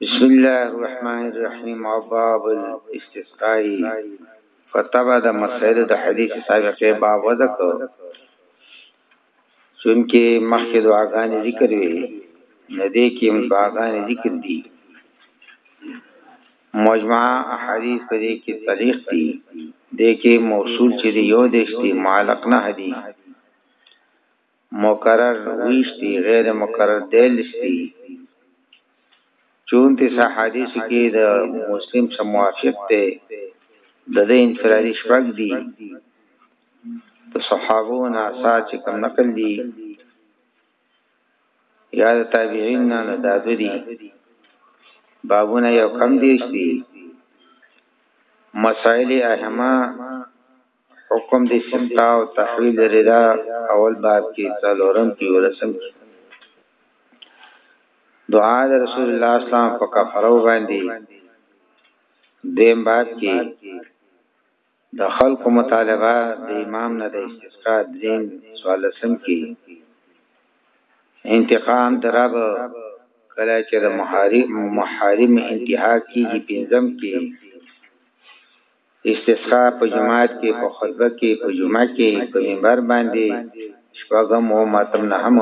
بسم الله الرحمن الرحیم باب الاستسقاء فتبع د مسائل د حدیث سابقه باب وذکر چونکه مخکې دعاګانې ذکر وي نه دې کې هم دعاګانې ذکر دي مجمع احادیث په دې کې طریق دي دې کې موصول چې یو دیش دي معلق نه دي مکرر ویش دي غیر مکرر دیلش دي چون تیس احادیث کې د مسلم سموافق ته د دې انفرادي شپږ دي د صحابو نه آثار چې کوم نقل دي یا د تابعین نه نه دادو دي بابونه یو کم دیش دي مسائل اهمه حکم د استمتاع او تحویل رضا اول باب کې څلورم کې ولسم کې دعا د رسول الله اسلام په کفرو باندې دیم باب کې د خلقو مطالبه د امام نه د استسقاء دریم سوالسم کې انتقام درب کله چې د محارم محارم انتها کیږي پنځم کې استسقاء په جماعت کې په خطبه کې په جمعه کې په منبر باندې شپږم او ماتم نه هم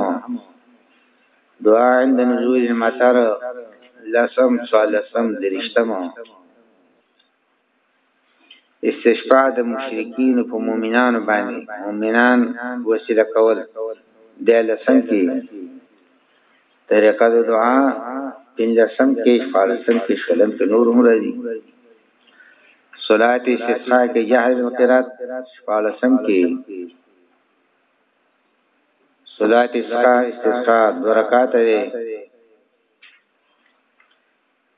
دعا عند نزول المطر لسم سوالسم درشتم استشفاع د مشرکین په مؤمنانو باندې مؤمنان وسیله کول د لسم کې طریقه د دعا پن لسم کې شپارسم کې شلم کې نور هم راځي صلات استسقاء کې جهر القرات شپارسم کې صلات استسقاء استسقاء دو رکعات دی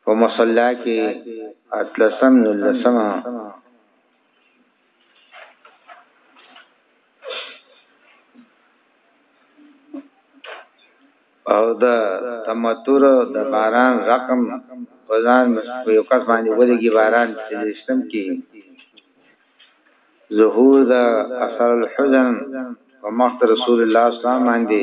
په مصلا کې اتلسم نلسم او د تمتور د باران رقم په ځان په یو کس باندې ولګي باران چې لشتم کې ظهور د اثر الحزن په مخ رسول الله صلی الله علیه وسلم باندې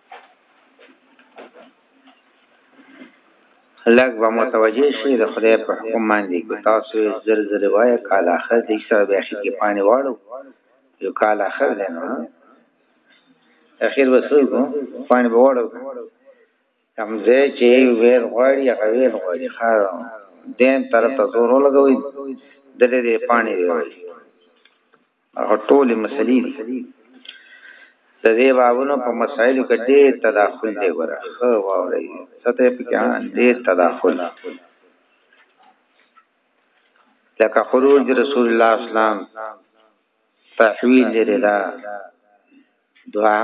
خلق به متوجه شي د خدای په حکم باندې کو تاسو زر زر وای کال اخر دې سره به شي کې پانی واړو یو کال اخر دی نو اخر وسو کو پانی به واړو کوم ځای چې ویر غواړي هغه ویر غواړي خار دین طرف ته زور لګوي دلې دې پانی دی هغه ټول مسلې دي د دې بابونو په مسایلو کې ډېر تداخل دی ګوره خو واوري سته په کې ډېر تداخل لکه خروج رسول الله اسلام تحویل رضا دعا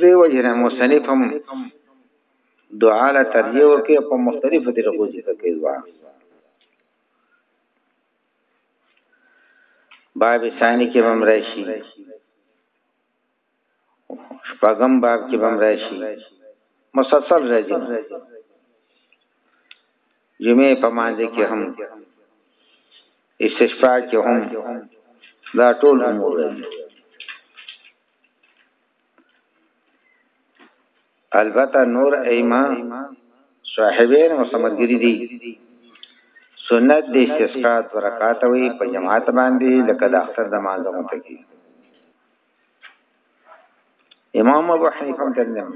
دې وجنه مصنف هم دعا له ترجیح ورکې په مختلفو طریقو ذکر کوي دعا باب ثانی کې بم راشي شپږم باب کې بم راشي مسلسل راځي جمعه په مانځ کې هم استشفاع کې هم دا ټول امور راځي البته نور ایما صاحبین او سمګری دي سنت د استسقا برکات وي په جماعت باندې لکه د اختر د مانځه مونته کی امام ابو حنیفه هم ترنم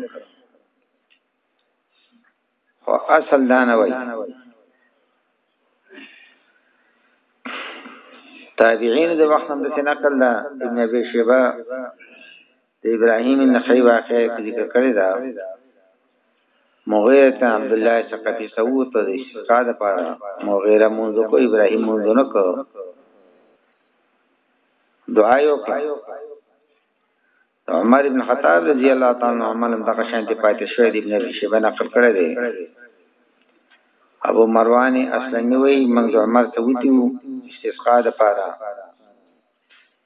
خو اصل دا نه وای تابعین د وخت هم د نقل دا ابن ابي شيبه د ابراهيم النخعي واقعي ذکر کړی دا مغیره ته عبد الله ثقفي سوت د استقاد لپاره مغیره مونږ کو ابراهيم مونږ نه کو دعا یو کړ عمر ابن خطاب رضی الله تعالی عنہ عمل دغه شانتي پاتې شوی دی ابن ابي شيبه نقل کړی دی ابو مروان اسلمي وی منځ عمر ته ودیو استسقا د پاره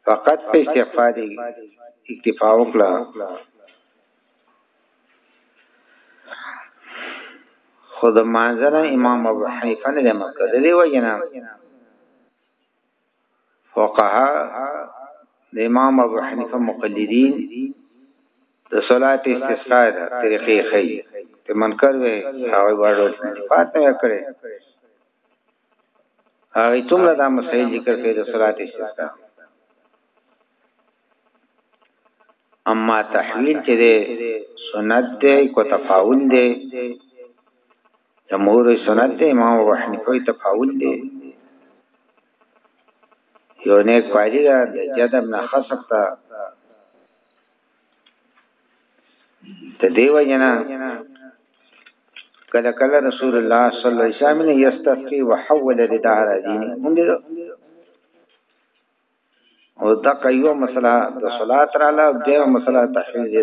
فقط په استغفا دی اکتفا وکړه خود مانځنه امام ابو حنیفه نه دی مکه دی وجنه فقها د امام ابو حنیفه مقلدین د صلات استسقاء د طریقې خي ته منکر وي هغه وړو فاطمه یې کړې هغه څومره دا مسائل ذکر کړي د صلات استسقاء اما تحویل چې ده سنت ده کو تفاول ده جمهور سنت دی امام ابو حنیفه تفاول دی یو نیک پالی دا د جدم نه خصف تا ته دیو جنا کله کله رسول الله صلی الله علیه وسلم یستفقی وحول ردار دین هم دی او دا کيو مسله د صلات را لا دیو مسله تحلیل دی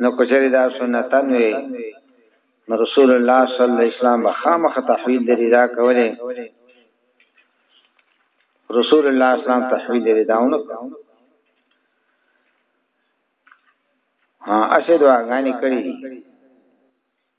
نو کچری دا سنتن وی نو رسول الله صلی الله علیه وسلم بخامه تحویل د رضا کوله رسول الله اسلام تحویل د رضا ونه ها اسه دعاګانې کړې دي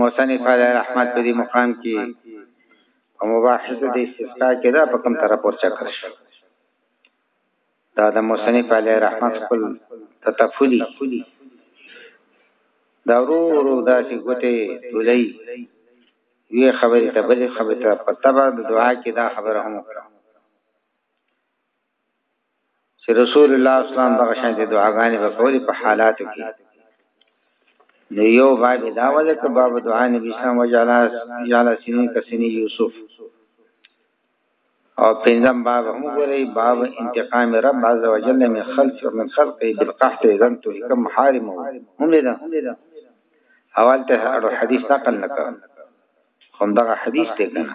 مصنف علی رحمت په دې مقام کې په مباحث د استثناء کې دا په کوم طرف ورچا کړ شو دا د مصنف علی رحمت خپل تطفلی دا ورو ورو دا چې ګوته ولای وی خبره ته بل خبره ته په تبع د دعا کې دا خبره هم وکړه چې رسول الله اسلام دغه شان دي دعاګانې وکولې په حالاتو کې نو یو باب دا وځه چې باب دعا نبی اسلام وجاله جاله سینې کسینې یوسف او پنځم باب هم ګوري باب انتقام رب عز وجل من خلق من خلق بالقحط اذا تلك محارم هم لدا اول ته حدیث نقل نکړ هم دا حدیث ته کنه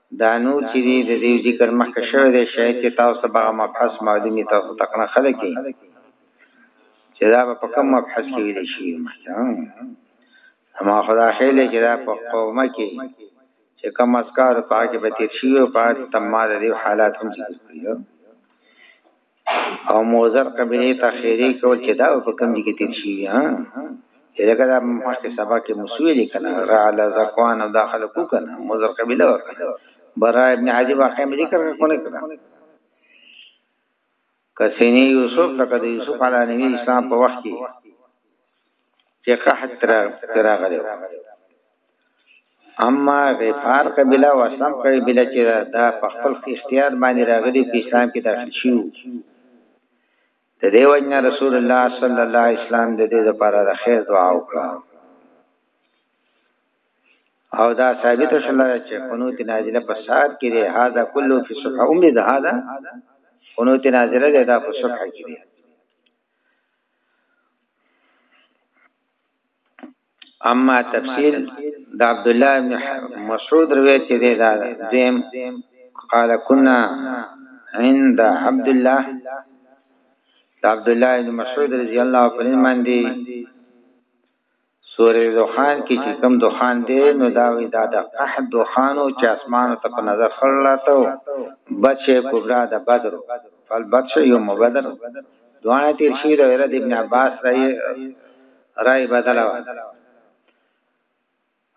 دا نور چی دی د دیو ذکر مخکی شوی دی شاید چی تاسو ته به هغه مبحث معلوم وی تاسو ته کڼه خلک یی چی دا به په کوم مبحث کی ویل شوی مخکی اما خدا خیر دی چی دا په قومه کی چی کوم اسکار پاکی به تیر شوی او پاکی تمار دیو حالات هم ذکر کړی او موزر قبیله ته خیری کول چې دا په کوم دي کې تیر شي ها چې لکه دا مخکې سبا کې مسویل کنه را لا زکوان او داخل کو کنه موزر قبیله وکړه برا ابن عادی واقع مې ذکر کو نه کړه کسینی یوسف لکه د یوسف علی نبی اسلام په وخت کې چې قحط تراغلی اما غفار قبیله او اسلام قبیله چې دا په خپل اختیار باندې راغلي په اسلام کې داخل شي د دې وجنه رسول الله صلی الله علیه وسلم د دې لپاره د خیر دعا وکړه او دا ثابت شول چې قنوت نازله په سات کې ده هاذا کله فی صبح امید هاذا قنوت نازله ده دا په صبح کې ده اما تفسیر د عبد الله بن مسعود روایت چې دا دیم قال كنا عند عبد الله عبد الله بن مسعود رضی الله عنه باندې سورې دخان کې چې کوم دخان دی نو دا وی دا د قحط دخانو چې اسمان ته په نظر خړلاته بچ کبرا د بدر فل بچ یو مبدر دوانه تیر شي د غیرت ابن عباس راي راي بدلا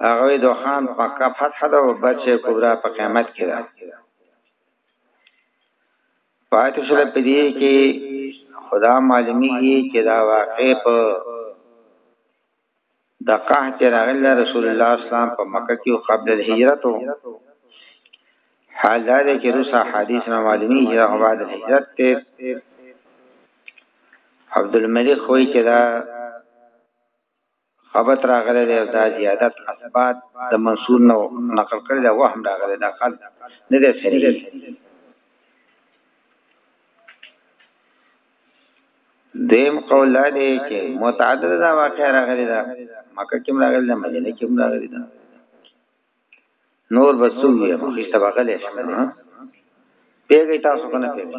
هغه دخان پکا فتح ده او بچ کبرا په قیامت کې ده پاتې شل په دې کې خدا معلومیږي چې دا واقع په د قحط راغله رسول الله اسلام په مکه کې قبل الهجرت حال دا دی چې روسا حدیث نه معلومیږي چې هغه بعد الهجرت ته عبد الملک وایي چې دا خبت راغلی دی او دا زیادت اثبات د منصور نو نقل کړی دا وهم راغلی دا خل نه دی صحیح دیم قول دا دی چې متعدد دا واقع راغلی دا مکه کې راغلی دا مدینه کې راغلی دا نور بسوی مخې سبقه لې شمه پیږی تاسو کنه پیږی